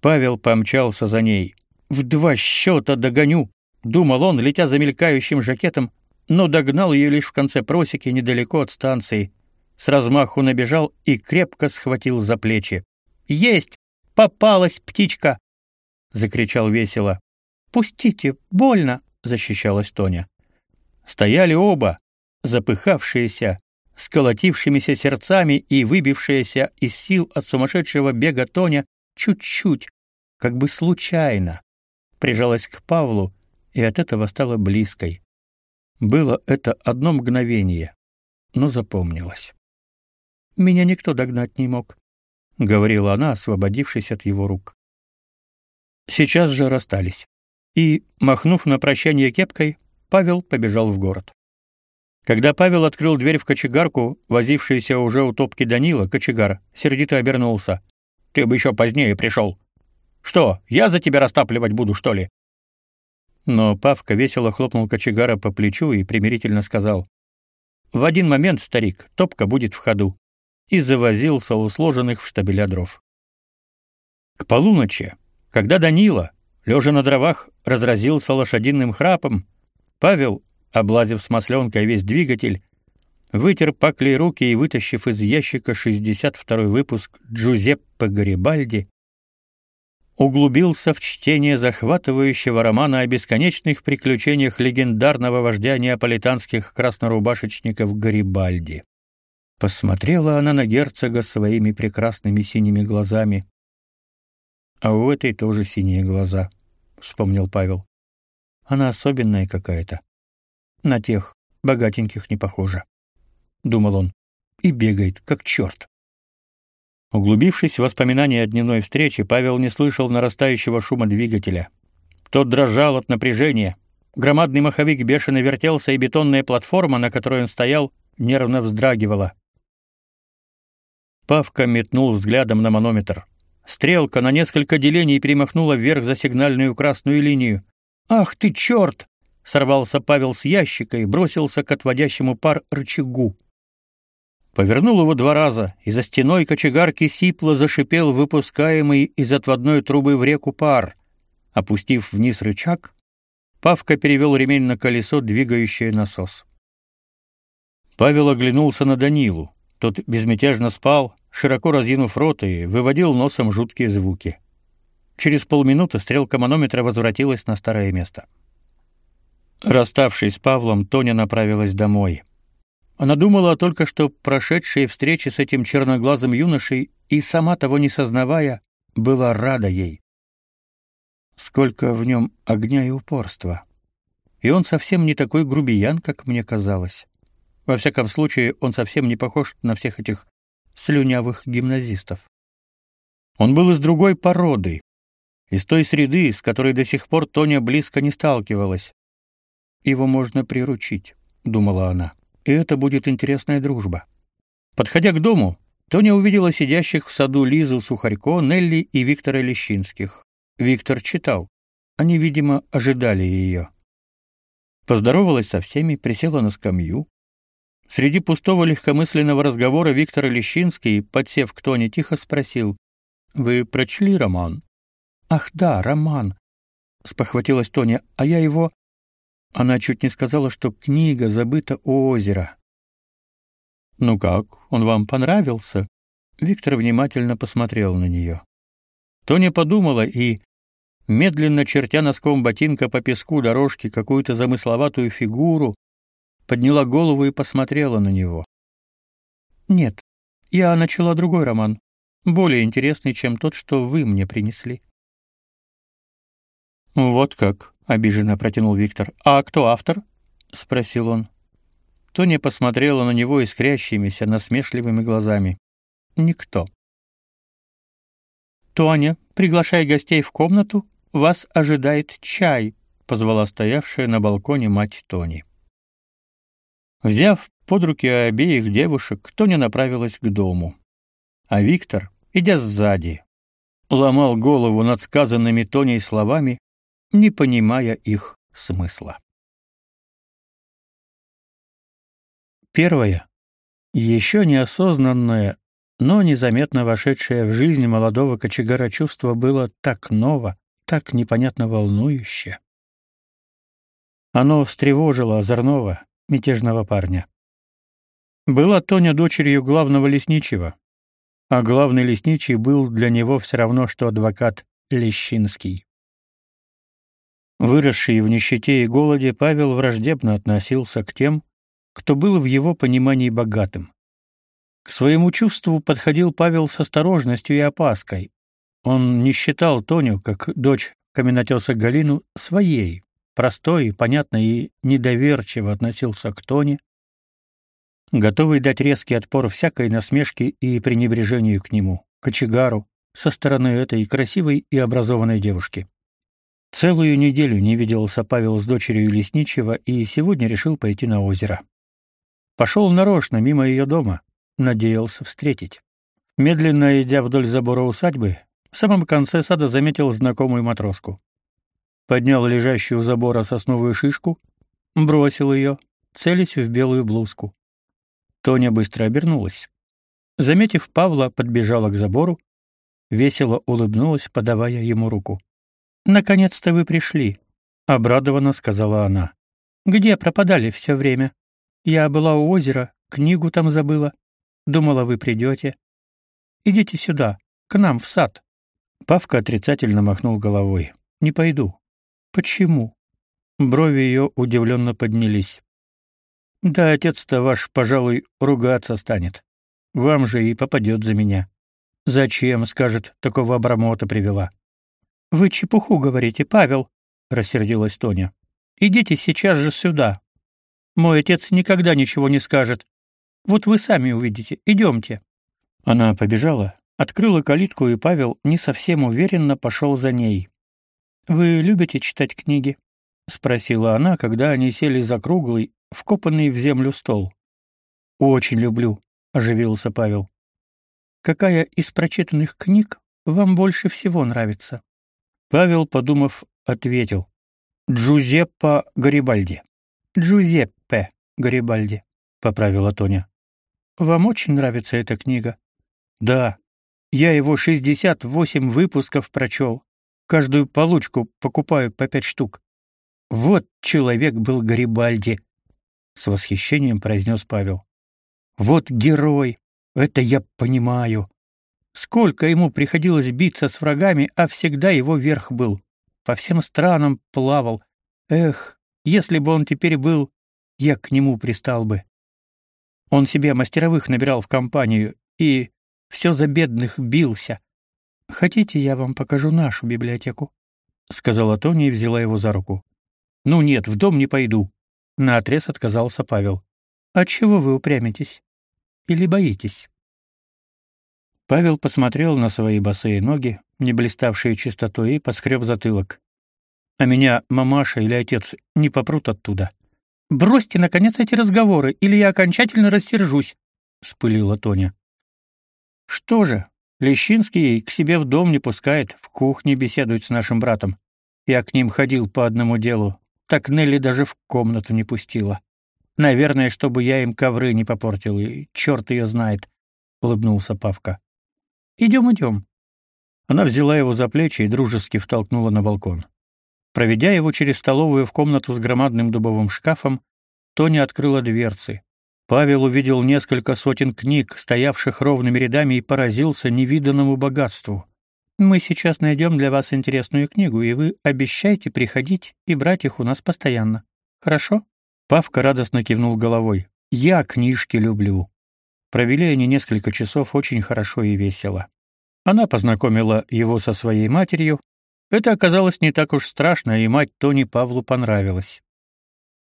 Павел помчался за ней. «В два счета догоню!» — думал он, летя за мелькающим жакетом, но догнал ее лишь в конце просеки недалеко от станции. С размаху набежал и крепко схватил за плечи. «Есть! Попалась птичка!» — закричал весело. «Пустите, больно!» — защищалась Тоня. Стояли оба, запыхавшиеся, с колотившимися сердцами и выбившиеся из сил от сумасшедшего бега Тоня чуть-чуть, как бы случайно, прижалась к Павлу и от этого стала близкой. Было это одно мгновение, но запомнилось. Меня никто догнать не мог, говорила она, освободившись от его рук. Сейчас же расстались. И, махнув на прощание кепкой, Павел побежал в город. Когда Павел открыл дверь в кочегарку, возившийся уже у топки Данила, кочегар, сердито обернулся. «Ты бы еще позднее пришел. Что, я за тебя растапливать буду, что ли?» Но Павка весело хлопнул кочегара по плечу и примирительно сказал: "В один момент, старик, топка будет в ходу" и завозился у сложенных в штабеля дров. К полуночи, когда Данила, лежа на дровах, разразился лошадиным храпом, Павел, облазив с масленкой весь двигатель, вытер паклей руки и, вытащив из ящика 62-й выпуск Джузеппе Гарибальди, углубился в чтение захватывающего романа о бесконечных приключениях легендарного вождя неаполитанских краснорубашечников Гарибальди. Посмотрела она на герцога своими прекрасными синими глазами. А у этой тоже синие глаза, вспомнил Павел. Она особенная какая-то. На тех богатеньких не похожа, думал он, и бегает как черт. Углубившись в воспоминания о дневной встрече, Павел не слышал нарастающего шума двигателя. Тот дрожал от напряжения. Громадный маховик бешено вертелся, и бетонная платформа, на которой он стоял, нервно вздрагивала. Павка метнул взглядом на манометр. Стрелка на несколько делений перемахнула вверх за сигнальную красную линию. «Ах ты, черт!» — сорвался Павел с ящика и бросился к отводящему пар рычагу. Повернул его два раза, и за стеной кочегарки сипло зашипел выпускаемый из отводной трубы в реку пар. Опустив вниз рычаг, Павка перевел ремень на колесо, двигающее насос. Павел оглянулся на Данилу. Тот безмятежно спал, широко разъянув рот и выводил носом жуткие звуки. Через полминуты стрелка манометра возвратилась на старое место. Расставшись с Павлом, Тоня направилась домой. Она думала только что прошедшей встрече с этим черноглазым юношей и сама того не сознавая, была рада ей. Сколько в нем огня и упорства. И он совсем не такой грубиян, как мне казалось. Во всяком случае, он совсем не похож на всех этих слюнявых гимназистов. Он был из другой породы, из той среды, с которой до сих пор Тоня близко не сталкивалась. Его можно приручить, думала она и это будет интересная дружба. Подходя к дому, Тоня увидела сидящих в саду Лизу Сухарько, Нелли и Виктора Лещинских. Виктор читал. Они, видимо, ожидали ее. Поздоровалась со всеми, присела на скамью. Среди пустого легкомысленного разговора Виктор Лещинский, подсев к Тоне, тихо спросил: "Вы прочли роман?" "Ах, да, роман", спохватилась Тоня. "А я его она чуть не сказала, что книга забыта у озера. Ну как, он вам понравился? Виктор внимательно посмотрел на нее. Тоня подумала и, медленно чертя носком ботинка по песку дорожки какую-то замысловатую фигуру, подняла голову и посмотрела на него. Нет, я начала другой роман, более интересный, чем тот, что вы мне принесли. Вот как, обиженно протянул Виктор. А кто автор? спросил он. Тоня посмотрела на него искрящимися насмешливыми глазами. Никто. Тоня, приглашай гостей в комнату, вас ожидает чай, позвала стоявшая на балконе мать Тони. Взяв под руки обеих девушек, Тоня направилась к дому. А Виктор, идя сзади, ломал голову над сказанными Тоней словами не понимая их смысла. Первое. Еще неосознанное, но незаметно вошедшее в жизнь молодого кочегара чувство было так ново, так непонятно волнующе. Оно встревожило озорного, мятежного парня. Была Тоня дочерью главного лесничего, а главный лесничий был для него все равно, что адвокат Лещинский. Выросший в нищете и голоде, Павел враждебно относился к тем, кто был в его понимании богатым. К своему чувству подходил Павел с осторожностью и опаской. Он не считал Тоню, как дочь каменотеса Галину, своей, простой, понятной и недоверчиво относился к Тоне, готовый дать резкий отпор всякой насмешке и пренебрежению к нему, кочегару, со стороны этой красивой и образованной девушки. Целую неделю не виделся Павел с дочерью лесничего и сегодня решил пойти на озеро. Пошел нарочно мимо ее дома, надеялся встретить. Медленно идя вдоль забора усадьбы, в самом конце сада заметил знакомую матроску. Поднял лежащую у забора сосновую шишку, бросил ее, целясь в белую блузку. Тоня быстро обернулась. Заметив Павла, подбежала к забору, весело улыбнулась, подавая ему руку. Наконец-то вы пришли, обрадованно сказала она. Где пропадали все время? Я была у озера, книгу там забыла. Думала, вы придете. Идите сюда, к нам в сад. Павка отрицательно махнул головой. Не пойду. Почему? Брови ее удивленно поднялись. Да отец-то ваш, пожалуй, ругаться станет. Вам же и попадет за меня. Зачем, скажет, такого обрамота привела? Вы чепуху говорите, Павел, рассердилась Тоня. Идите сейчас же сюда. Мой отец никогда ничего не скажет. Вот вы сами увидите. Идемте. Она побежала, открыла калитку, и Павел не совсем уверенно пошел за ней. Вы любите читать книги? спросила она, когда они сели за круглый, вкопанный в землю стол. Очень люблю, оживился Павел. Какая из прочитанных книг вам больше всего нравится? Павел, подумав, ответил: Джузеппе Гарибальди. Джузеппе Гарибальди, поправила Тоня. Вам очень нравится эта книга? Да. Я его 68 выпусков прочел. Каждую получку покупаю по пять штук. Вот человек был Гарибальди, с восхищением произнес Павел. Вот герой. Это я понимаю. Сколько ему приходилось биться с врагами, а всегда его верх был. По всем странам плавал. Эх, если бы он теперь был, я к нему пристал бы. Он себе мастеровых набирал в компанию и все за бедных бился. Хотите, я вам покажу нашу библиотеку, сказала Тоня и взяла его за руку. Ну нет, в дом не пойду, наотрез отказался Павел. От чего вы упрямитесь? Или боитесь? Павел посмотрел на свои босые ноги, не блиставшие чистотой, и поскреб затылок. А меня мамаша или отец не попрут оттуда. Бросьте наконец эти разговоры, или я окончательно рассержусь, вспылила Тоня. Что же, Лещинский к себе в дом не пускает, в кухне беседует с нашим братом. Я к ним ходил по одному делу. Так Нелли даже в комнату не пустила. Наверное, чтобы я им ковры не попортил, и черт ее знает, улыбнулся Павка. Идем, идем». Она взяла его за плечи и дружески втолкнула на балкон. Проведя его через столовую в комнату с громадным дубовым шкафом, Тоня открыла дверцы. Павел увидел несколько сотен книг, стоявших ровными рядами, и поразился невиданному богатству. Мы сейчас найдем для вас интересную книгу, и вы обещаете приходить и брать их у нас постоянно. Хорошо? Павка радостно кивнул головой. Я книжки люблю. Провели они несколько часов очень хорошо и весело. Она познакомила его со своей матерью. Это оказалось не так уж страшно, и мать Тони Павлу понравилась.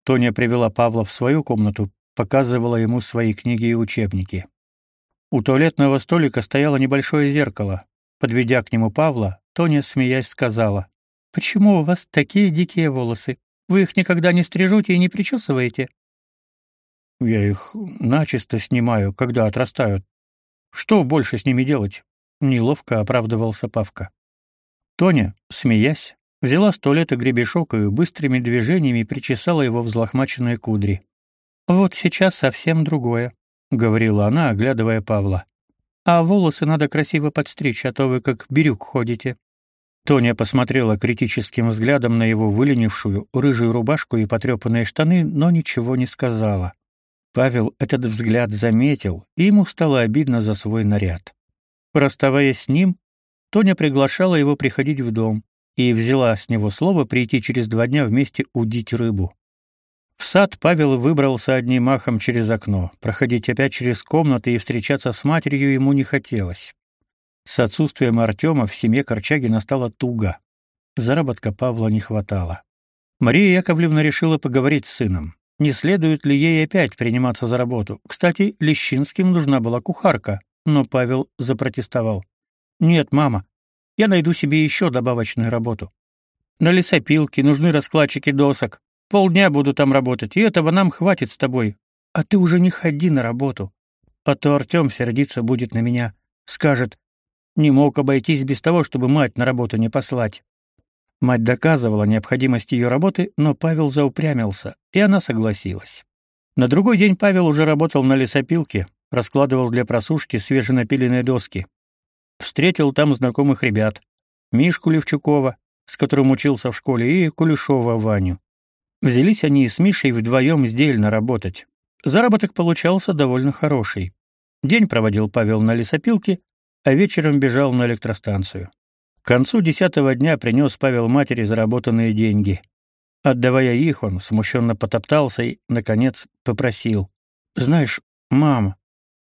Тоня привела Павла в свою комнату, показывала ему свои книги и учебники. У туалетного столика стояло небольшое зеркало. Подведя к нему Павла, Тоня, смеясь, сказала: "Почему у вас такие дикие волосы? Вы их никогда не стрижете и не причесываете?" Я их начисто снимаю, когда отрастают. Что больше с ними делать? Неловко оправдывался Павка. Тоня, смеясь, взяла с туалета гребешок и быстрыми движениями причесала его взлохмаченные кудри. «Вот сейчас совсем другое», — говорила она, оглядывая Павла. «А волосы надо красиво подстричь, а то вы как бирюк ходите». Тоня посмотрела критическим взглядом на его выленившую рыжую рубашку и потрепанные штаны, но ничего не сказала. Павел этот взгляд заметил, и ему стало обидно за свой наряд. Расставаясь с ним, Тоня приглашала его приходить в дом и взяла с него слово прийти через два дня вместе удить рыбу. В сад Павел выбрался одним махом через окно. Проходить опять через комнаты и встречаться с матерью ему не хотелось. С отсутствием Артема в семье Корчагина стало туго. Заработка Павла не хватало. Мария Яковлевна решила поговорить с сыном. Не следует ли ей опять приниматься за работу? Кстати, Лещинским нужна была кухарка, но Павел запротестовал. Нет, мама, я найду себе еще добавочную работу. На лесопилке нужны раскладчики досок. Полдня буду там работать, и этого нам хватит с тобой. А ты уже не ходи на работу. А то Артем сердиться будет на меня, скажет: "Не мог обойтись без того, чтобы мать на работу не послать". Мать доказывала необходимость ее работы, но Павел заупрямился, и она согласилась. На другой день Павел уже работал на лесопилке, раскладывал для просушки свеженапиленные доски. Встретил там знакомых ребят: Мишку Левчукова, с которым учился в школе, и Кулешова Ваню. Взялись они с Мишей вдвоем сдельно работать. Заработок получался довольно хороший. День проводил Павел на лесопилке, а вечером бежал на электростанцию. К концу десятого дня принес Павел матери заработанные деньги. Отдавая их, он смущенно потоптался и, наконец, попросил. «Знаешь, мам,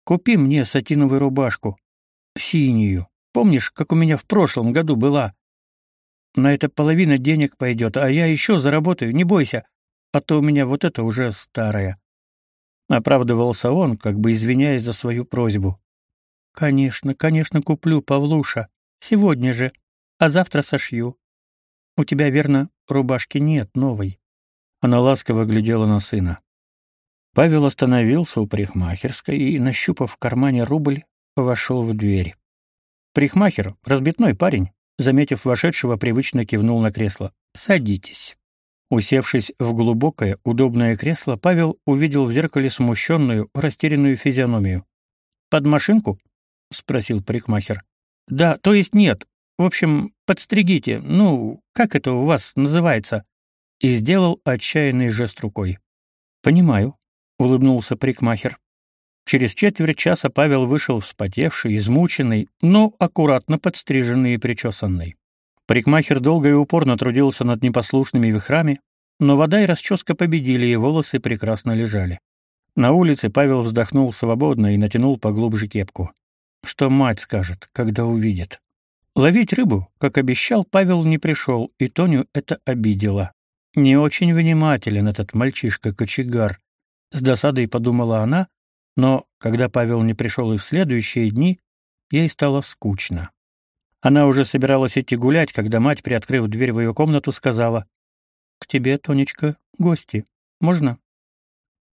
купи мне сатиновую рубашку. Синюю. Помнишь, как у меня в прошлом году была? На это половина денег пойдет, а я еще заработаю, не бойся, а то у меня вот это уже старая». Оправдывался он, как бы извиняясь за свою просьбу. «Конечно, конечно, куплю, Павлуша. Сегодня же. А завтра сошью. У тебя, верно, рубашки нет новой. Она ласково глядела на сына. Павел остановился у парикмахерской и, нащупав в кармане рубль, вошел в дверь. Парикмахер, разбитной парень, заметив вошедшего, привычно кивнул на кресло. «Садитесь». Усевшись в глубокое, удобное кресло, Павел увидел в зеркале смущенную, растерянную физиономию. «Под машинку?» — спросил парикмахер. «Да, то есть нет, в общем, подстригите. Ну, как это у вас называется? И сделал отчаянный жест рукой. Понимаю, улыбнулся парикмахер. Через четверть часа Павел вышел вспотевший, измученный, но аккуратно подстриженный и причесанный. Парикмахер долго и упорно трудился над непослушными вихрами, но вода и расческа победили, и волосы прекрасно лежали. На улице Павел вздохнул свободно и натянул поглубже кепку. Что мать скажет, когда увидит? Ловить рыбу, как обещал, Павел не пришел, и Тоню это обидело. Не очень внимателен этот мальчишка-кочегар, с досадой подумала она, но когда Павел не пришел и в следующие дни, ей стало скучно. Она уже собиралась идти гулять, когда мать, приоткрыв дверь в ее комнату, сказала: "К тебе, Тонечка, гости. Можно?"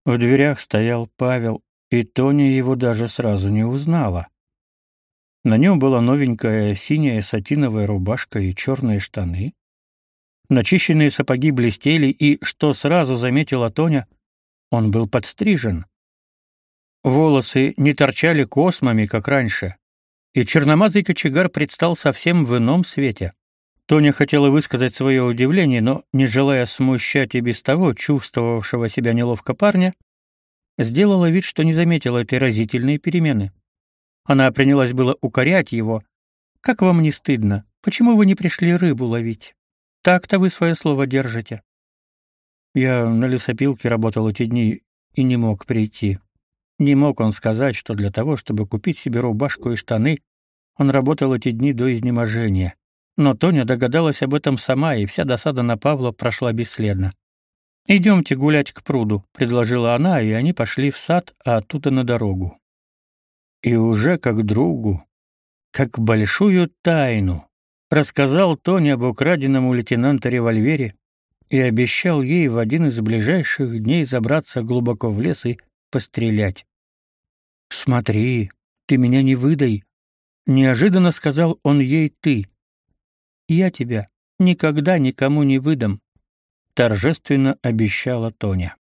В дверях стоял Павел, и Тоня его даже сразу не узнала. На нем была новенькая синяя сатиновая рубашка и черные штаны. Начищенные сапоги блестели, и, что сразу заметила Тоня, он был подстрижен. Волосы не торчали космами, как раньше, и черномазый кочегар предстал совсем в ином свете. Тоня хотела высказать свое удивление, но, не желая смущать и без того чувствовавшего себя неловко парня, сделала вид, что не заметила этой разительной перемены. Она принялась было укорять его. «Как вам не стыдно? Почему вы не пришли рыбу ловить? Так-то вы свое слово держите». Я на лесопилке работал эти дни и не мог прийти. Не мог он сказать, что для того, чтобы купить себе рубашку и штаны, он работал эти дни до изнеможения. Но Тоня догадалась об этом сама, и вся досада на Павла прошла бесследно. «Идемте гулять к пруду», — предложила она, и они пошли в сад, а оттуда на дорогу и уже как другу, как большую тайну, рассказал Тони об украденном у лейтенанта револьвере и обещал ей в один из ближайших дней забраться глубоко в лес и пострелять. «Смотри, ты меня не выдай», — неожиданно сказал он ей ты. «Я тебя никогда никому не выдам», — торжественно обещала Тоня.